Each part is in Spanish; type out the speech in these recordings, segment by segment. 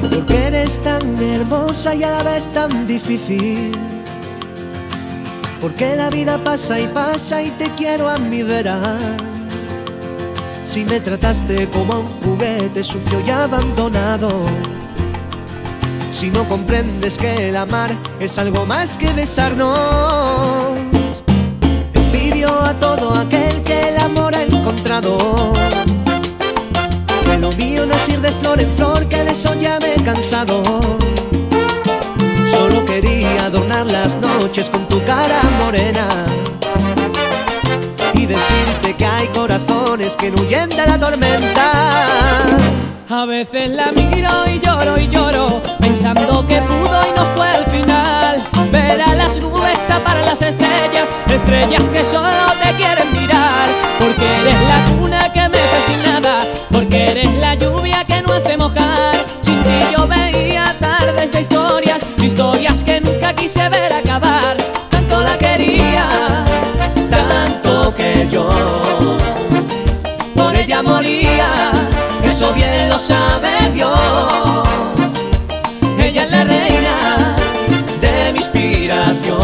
Porque eres tan hermosa y a la vez tan difícil. Porque la vida pasa y pasa y te quiero a mi vera. Si me trataste como a un juguete sucio y abandonado. Si no comprendes que el amar es algo más que besarnos. Envidio a todo aquel que el amor ha encontrado. Que lo mío no es ir de flor en flor, que de eso ya me he cansado. Las noches con tu cara morena y decirte que hay corazones que no huyen de la tormenta. A veces la miro y lloro y lloro, pensando que pudo y no fue el final. Ver a las nubes tapar las estrellas, estrellas que solo te quieren mirar. Porque eres la cuna que me nada, porque eres la quise ver acabar. Tanto la quería, tanto que yo por ella moría. Eso bien lo sabe Dios. Ella es la reina de mi inspiración,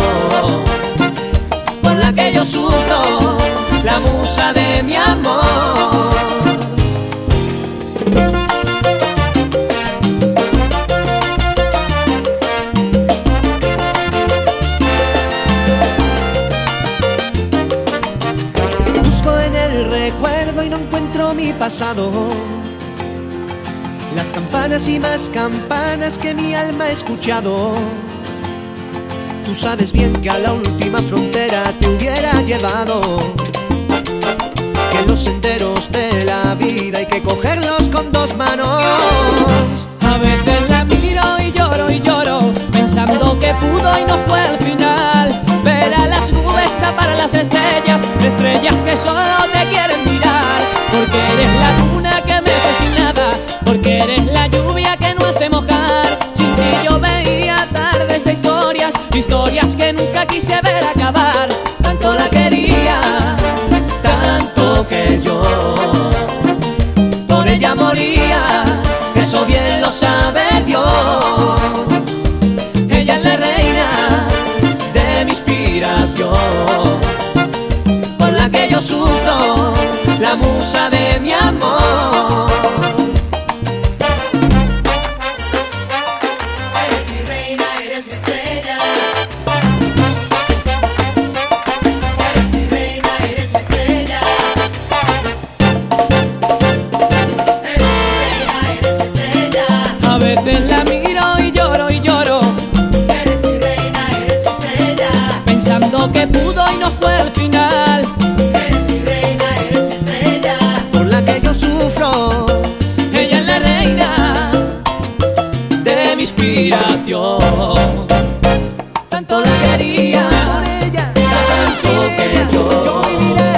por la que yo sufro, la musa de mi amor. Recuerdo y no encuentro mi pasado. Las campanas y más campanas que mi alma ha escuchado. Tú sabes bien que a la última frontera te hubiera llevado. Que los senderos de la vida hay que cogerlos con dos manos. A veces la miro y lloro y lloro, pensando que pudo y no fue el final. Ver a las nubes tapar las estrellas, estrellas que solo. Porque eres la luna que me hace porque eres la lluvia que no hace mojar. Sin ti yo veía tardes de historias, historias que nunca quise ver acabar. Tanto la quería, tanto que yo por ella moría, eso bien lo sabe Dios. Ella es la reina de mi inspiración, por la que yo sufro, la musa fue el final. Eres mi reina, eres mi estrella. Por la que yo sufro. Ella es la reina de mi inspiración. Tanto la quería, Por ella, tanto que yo, yo viviré.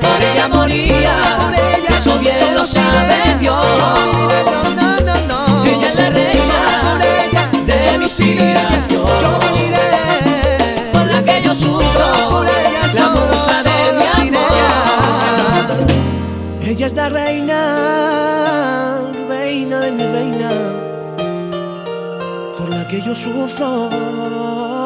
por ella moría. Ella. Ella es la reina, reina de mi reina, por la que yo sufro.